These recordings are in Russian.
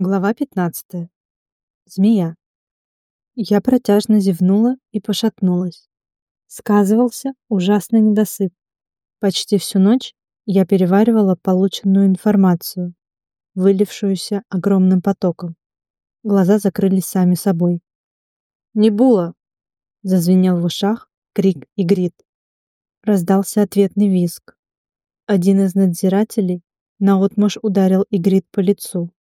Глава 15. Змея. Я протяжно зевнула и пошатнулась. Сказывался ужасный недосып. Почти всю ночь я переваривала полученную информацию, вылившуюся огромным потоком. Глаза закрылись сами собой. «Небула!» — зазвенел в ушах крик Игрит. Раздался ответный визг. Один из надзирателей наотмашь ударил Игрит по лицу.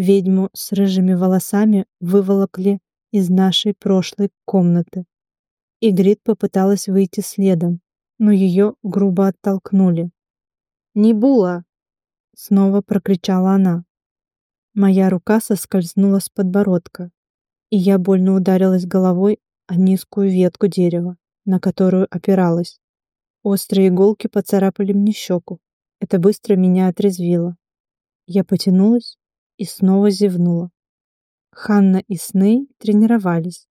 Ведьму с рыжими волосами выволокли из нашей прошлой комнаты. Игрит попыталась выйти следом, но ее грубо оттолкнули. «Небула!» — снова прокричала она. Моя рука соскользнула с подбородка, и я больно ударилась головой о низкую ветку дерева, на которую опиралась. Острые иголки поцарапали мне щеку. Это быстро меня отрезвило. Я потянулась и снова зевнула. Ханна и Сней тренировались,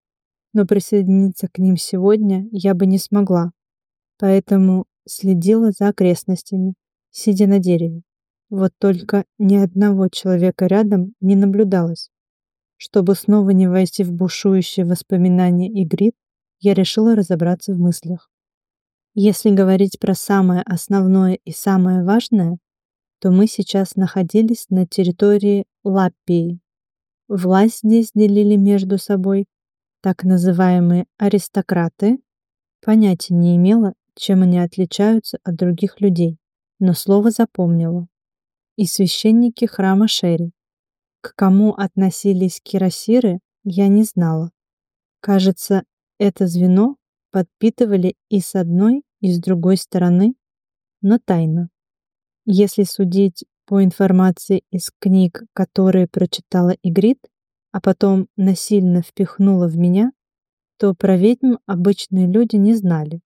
но присоединиться к ним сегодня я бы не смогла, поэтому следила за окрестностями, сидя на дереве. Вот только ни одного человека рядом не наблюдалось. Чтобы снова не войти в бушующие воспоминания Игрит, я решила разобраться в мыслях. Если говорить про самое основное и самое важное, то мы сейчас находились на территории Лаппии. Власть здесь делили между собой так называемые аристократы. Понятия не имела, чем они отличаются от других людей, но слово запомнила. И священники храма Шери. К кому относились кирасиры, я не знала. Кажется, это звено подпитывали и с одной, и с другой стороны, но тайно. Если судить по информации из книг, которые прочитала Игрит, а потом насильно впихнула в меня, то про ведьм обычные люди не знали.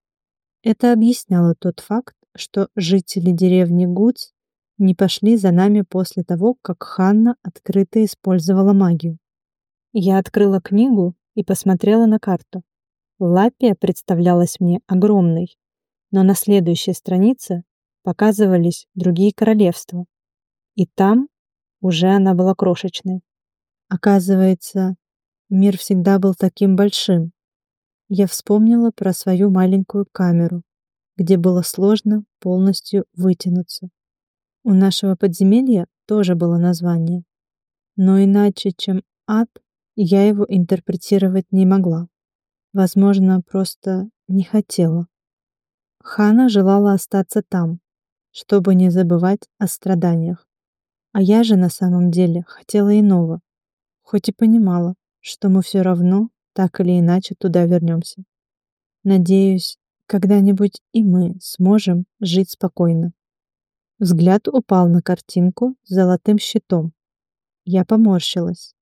Это объясняло тот факт, что жители деревни Гуц не пошли за нами после того, как Ханна открыто использовала магию. Я открыла книгу и посмотрела на карту. Лапия представлялась мне огромной, но на следующей странице показывались другие королевства. И там уже она была крошечной. Оказывается, мир всегда был таким большим. Я вспомнила про свою маленькую камеру, где было сложно полностью вытянуться. У нашего подземелья тоже было название, но иначе, чем ад, я его интерпретировать не могла. Возможно, просто не хотела. Хана желала остаться там, чтобы не забывать о страданиях. А я же на самом деле хотела иного, хоть и понимала, что мы все равно так или иначе туда вернемся. Надеюсь, когда-нибудь и мы сможем жить спокойно. Взгляд упал на картинку с золотым щитом. Я поморщилась.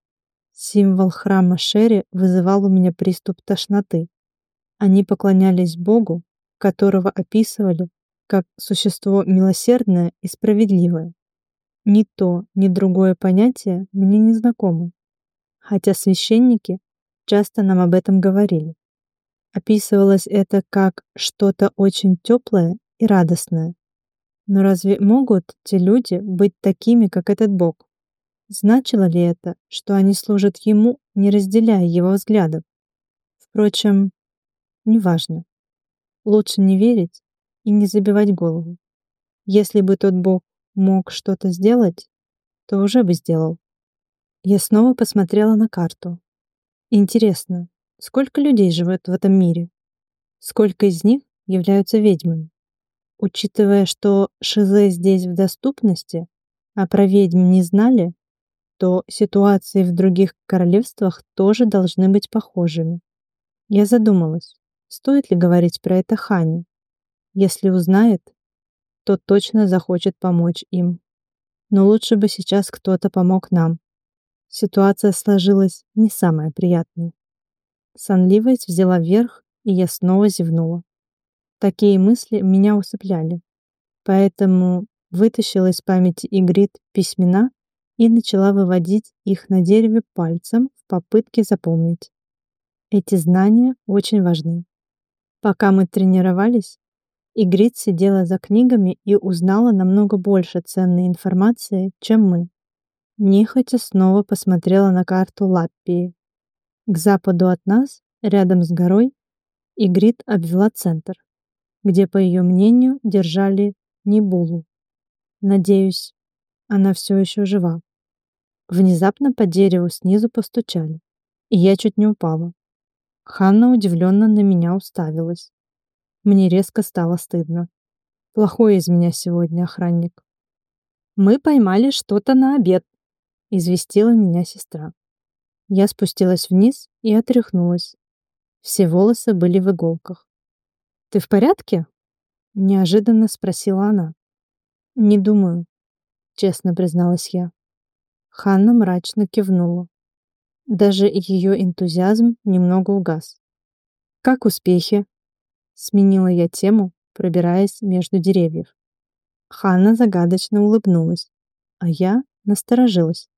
Символ храма Шери вызывал у меня приступ тошноты. Они поклонялись Богу, которого описывали как существо милосердное и справедливое. Ни то, ни другое понятие мне не знакомы, хотя священники часто нам об этом говорили. Описывалось это как что-то очень теплое и радостное. Но разве могут те люди быть такими, как этот Бог? Значило ли это, что они служат Ему, не разделяя Его взглядов? Впрочем, неважно. Лучше не верить и не забивать голову. Если бы тот бог мог что-то сделать, то уже бы сделал. Я снова посмотрела на карту. Интересно, сколько людей живет в этом мире? Сколько из них являются ведьмами? Учитывая, что Шизе здесь в доступности, а про ведьм не знали, то ситуации в других королевствах тоже должны быть похожими. Я задумалась, стоит ли говорить про это Хане. Если узнает, то точно захочет помочь им. Но лучше бы сейчас кто-то помог нам. Ситуация сложилась не самая приятная. Сонливость взяла верх, и я снова зевнула. Такие мысли меня усыпляли. Поэтому вытащила из памяти Игрит письмена и начала выводить их на дереве пальцем в попытке запомнить. Эти знания очень важны. Пока мы тренировались, Игрит сидела за книгами и узнала намного больше ценной информации, чем мы. нехотя снова посмотрела на карту Лаппии. К западу от нас, рядом с горой, Игрит обвела центр, где, по ее мнению, держали Нибулу. Надеюсь, она все еще жива. Внезапно по дереву снизу постучали, и я чуть не упала. Ханна удивленно на меня уставилась. Мне резко стало стыдно. Плохой из меня сегодня охранник. «Мы поймали что-то на обед», — известила меня сестра. Я спустилась вниз и отряхнулась. Все волосы были в иголках. «Ты в порядке?» — неожиданно спросила она. «Не думаю», — честно призналась я. Ханна мрачно кивнула. Даже ее энтузиазм немного угас. «Как успехи?» — сменила я тему, пробираясь между деревьев. Ханна загадочно улыбнулась, а я насторожилась.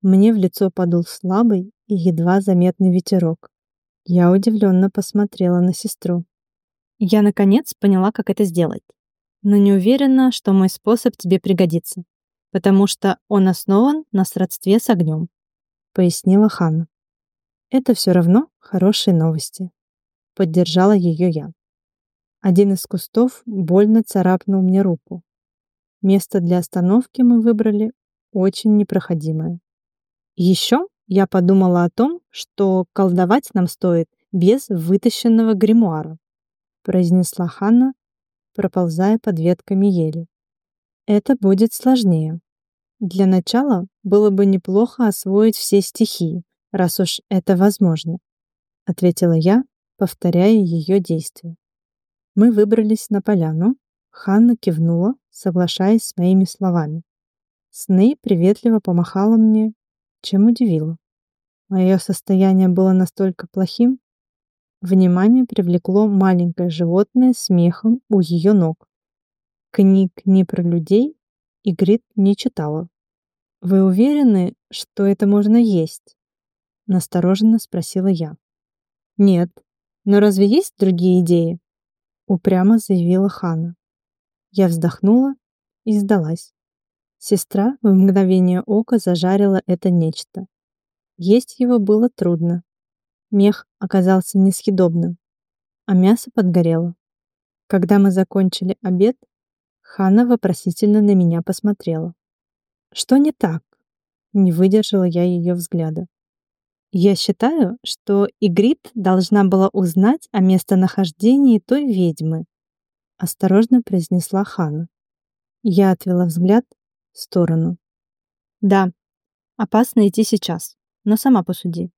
Мне в лицо подул слабый и едва заметный ветерок. Я удивленно посмотрела на сестру. Я, наконец, поняла, как это сделать. Но не уверена, что мой способ тебе пригодится, потому что он основан на сродстве с огнем пояснила Ханна. Это все равно хорошие новости. Поддержала ее я. Один из кустов больно царапнул мне руку. Место для остановки мы выбрали очень непроходимое. Еще я подумала о том, что колдовать нам стоит без вытащенного гримуара, произнесла Ханна, проползая под ветками ели. Это будет сложнее. Для начала было бы неплохо освоить все стихии, раз уж это возможно, ответила я, повторяя ее действия. Мы выбрались на поляну. Ханна кивнула, соглашаясь с моими словами. Сней приветливо помахала мне, чем удивила. Мое состояние было настолько плохим. Внимание привлекло маленькое животное с мехом у ее ног. Книг ни про людей Игрит не читала. «Вы уверены, что это можно есть?» — настороженно спросила я. «Нет. Но разве есть другие идеи?» — упрямо заявила Хана. Я вздохнула и сдалась. Сестра в мгновение ока зажарила это нечто. Есть его было трудно. Мех оказался несъедобным, а мясо подгорело. Когда мы закончили обед, Хана вопросительно на меня посмотрела. Что не так? Не выдержала я ее взгляда. Я считаю, что Игрит должна была узнать о местонахождении той ведьмы, осторожно произнесла Хана. Я отвела взгляд в сторону. Да, опасно идти сейчас, но сама посуди.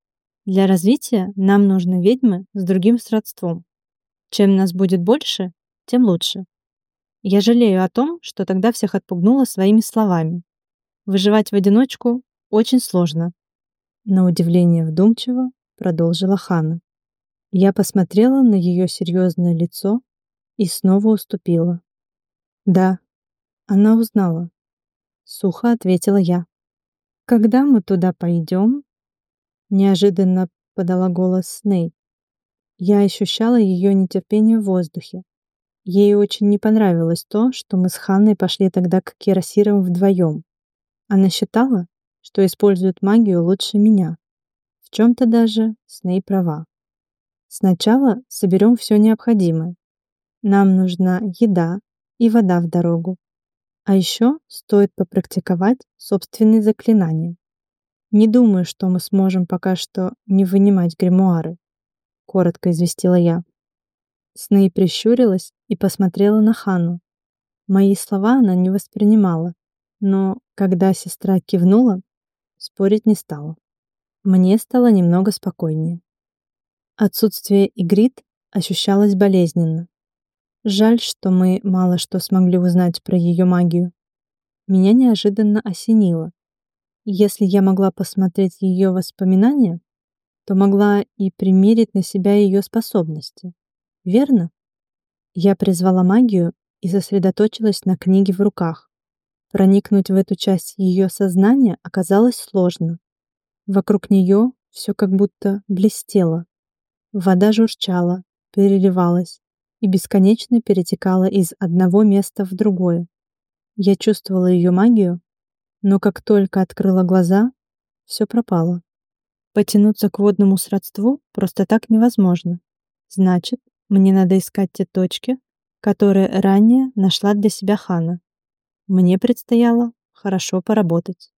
Для развития нам нужны ведьмы с другим сродством. Чем нас будет больше, тем лучше. Я жалею о том, что тогда всех отпугнула своими словами. Выживать в одиночку очень сложно. На удивление вдумчиво продолжила Хана. Я посмотрела на ее серьезное лицо и снова уступила. Да, она узнала. Сухо ответила я. Когда мы туда пойдем? Неожиданно подала голос Сней. Я ощущала ее нетерпение в воздухе. Ей очень не понравилось то, что мы с Ханной пошли тогда к Кирасирам вдвоем. Она считала, что использует магию лучше меня. В чем-то даже с ней права. Сначала соберем все необходимое. Нам нужна еда и вода в дорогу. А еще стоит попрактиковать собственные заклинания. Не думаю, что мы сможем пока что не вынимать гримуары, коротко известила я. Сней прищурилась и посмотрела на Хану. Мои слова она не воспринимала, но когда сестра кивнула, спорить не стала. Мне стало немного спокойнее. Отсутствие Игрит ощущалось болезненно. Жаль, что мы мало что смогли узнать про ее магию. Меня неожиданно осенило. Если я могла посмотреть ее воспоминания, то могла и примерить на себя ее способности. Верно? Я призвала магию и сосредоточилась на книге в руках. Проникнуть в эту часть ее сознания оказалось сложно. Вокруг нее все как будто блестело. Вода журчала, переливалась и бесконечно перетекала из одного места в другое. Я чувствовала ее магию, Но как только открыла глаза, все пропало. Потянуться к водному сродству просто так невозможно. Значит, мне надо искать те точки, которые ранее нашла для себя Хана. Мне предстояло хорошо поработать.